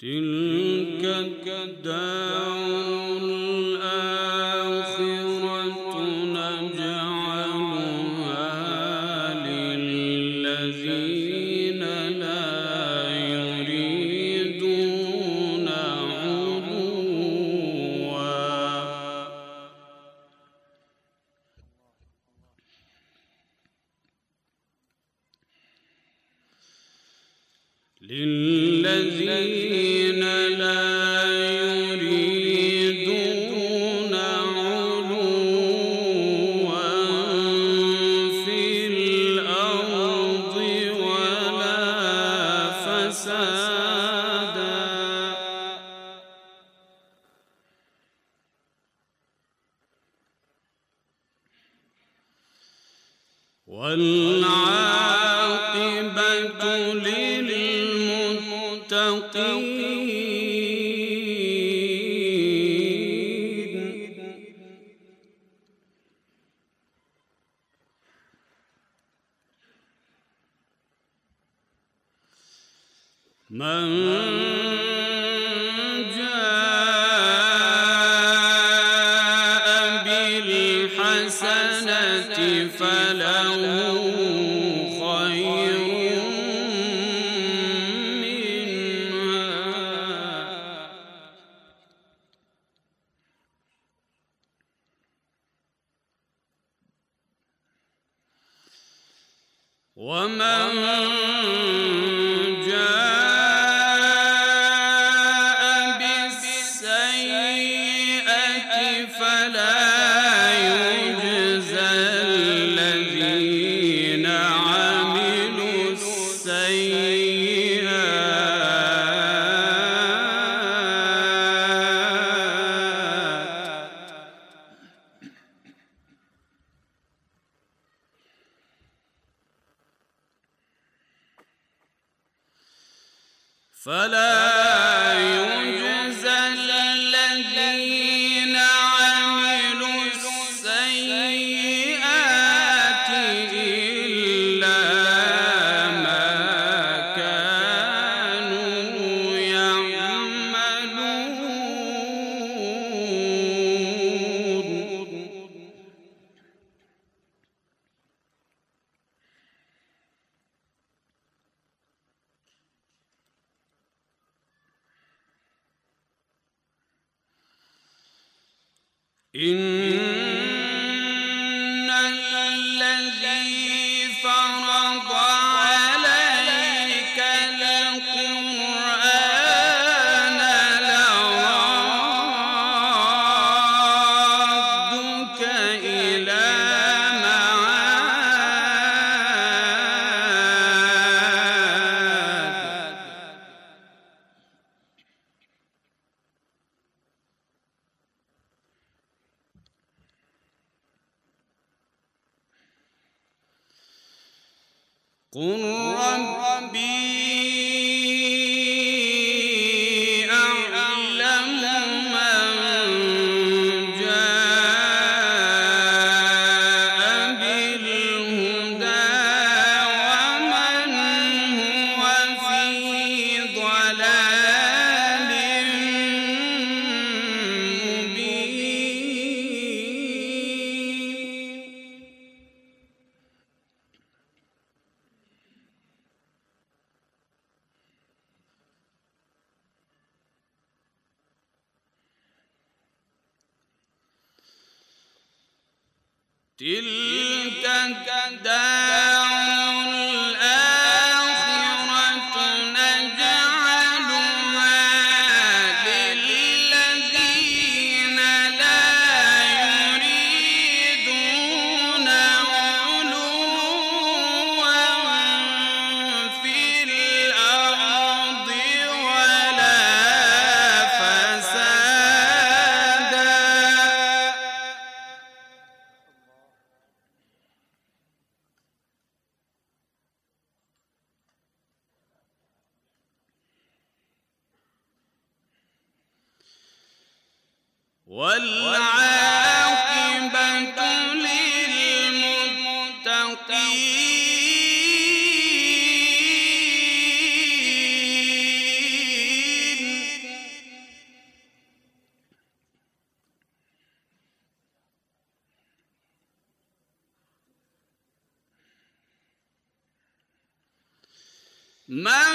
تلك الدار 门。فلا Man!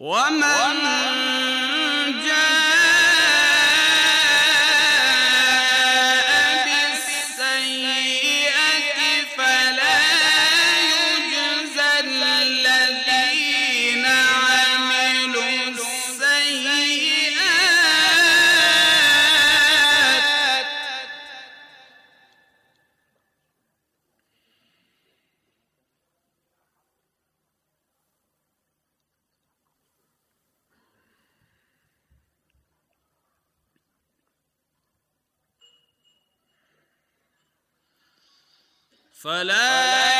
ومن فلا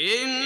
إن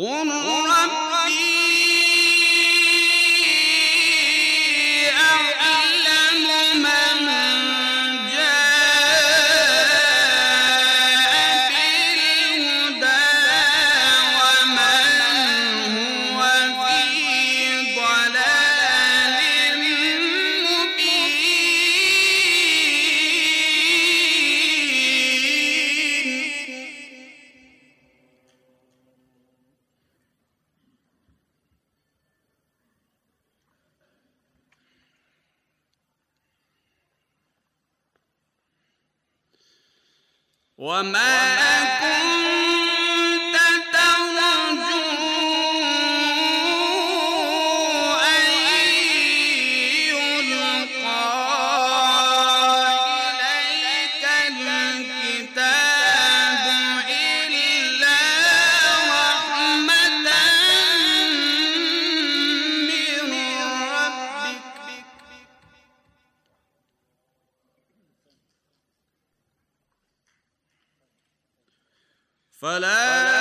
কোন 我们 ولا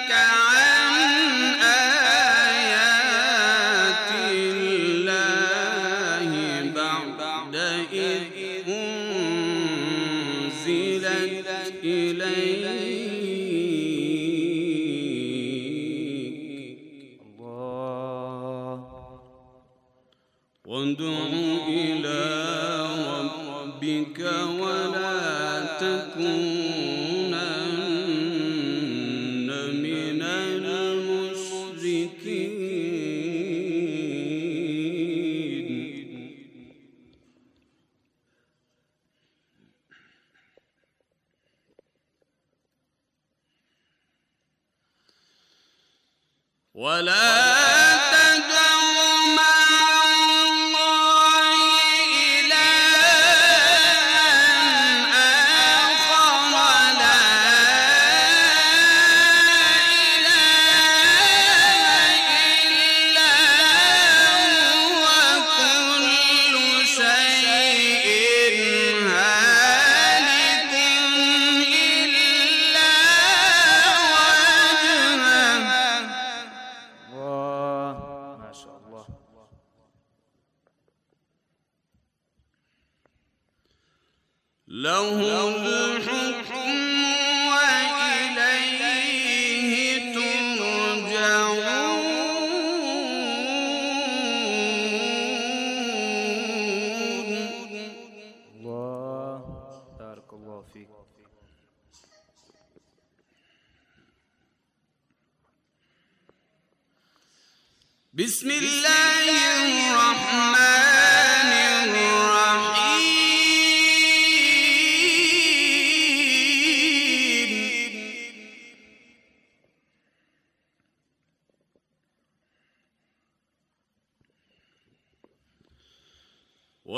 يصدنك ولا له الحمد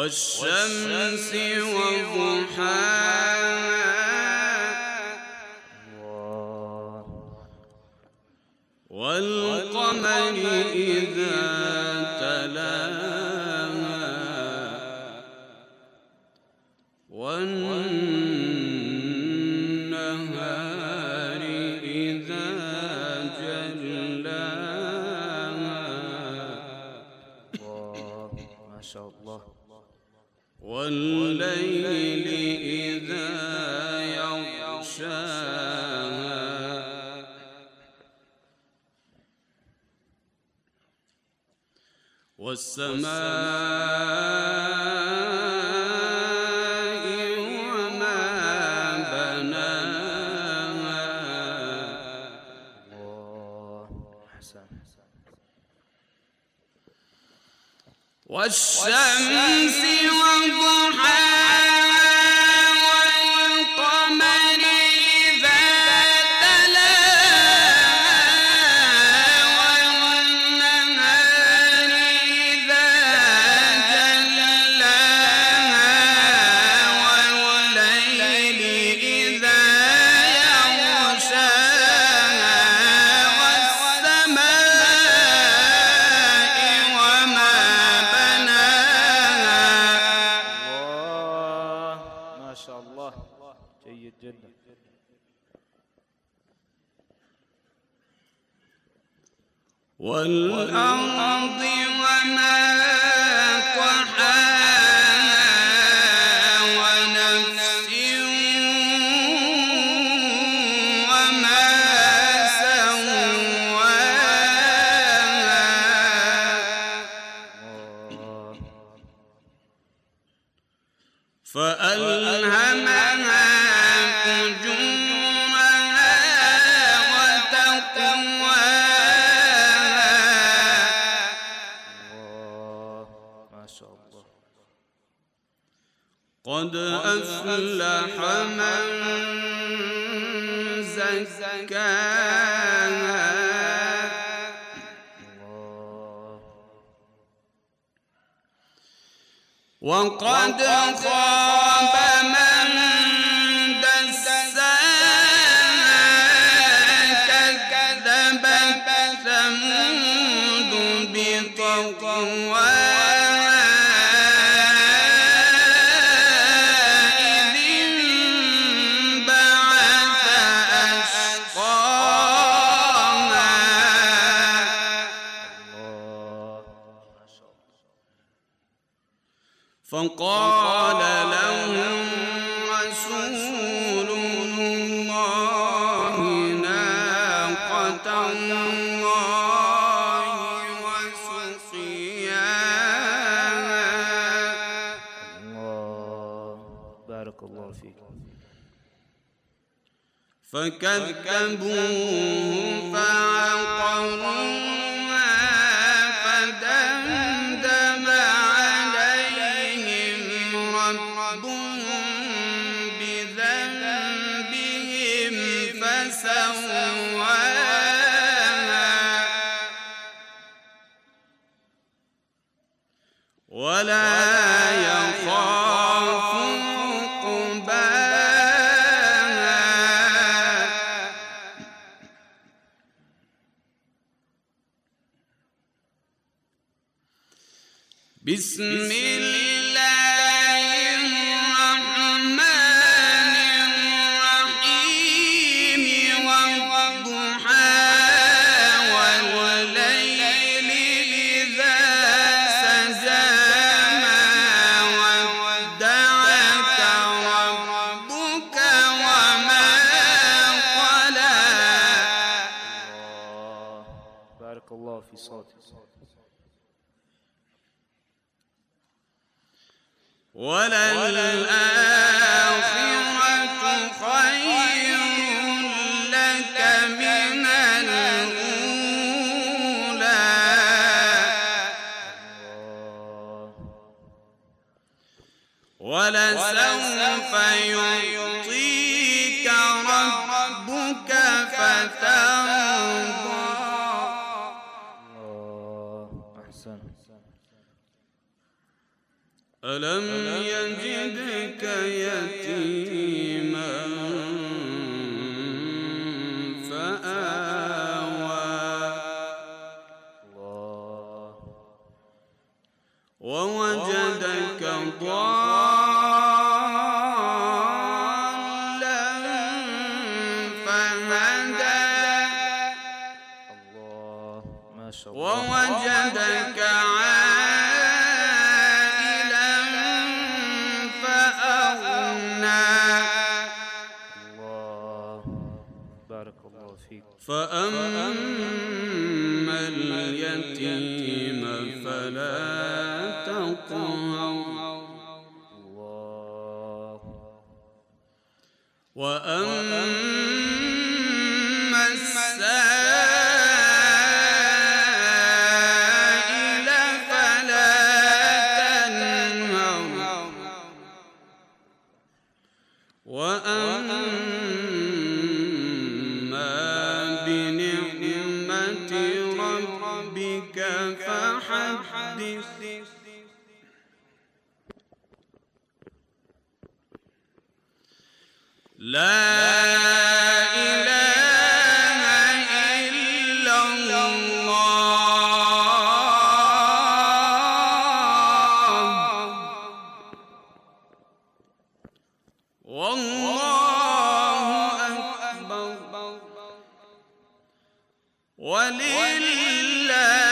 والشمس 怎么 والأرض وما قد أفلح من زكاها. وقد خاب من فقال لهم رسول الله ناقة الله وسقياها الله بارك الله فيك. فكذبوه فعقروه بعض ولسوف يعطيك ربك فترضى. الله أحسن. ألم, يا so one وأما بنعمة ربك فحدث. لا ولله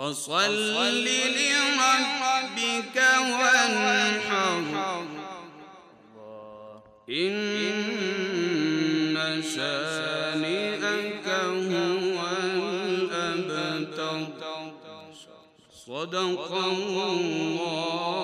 فصل لربك وانحر. إن شانئك هو الأبتر. صدق الله.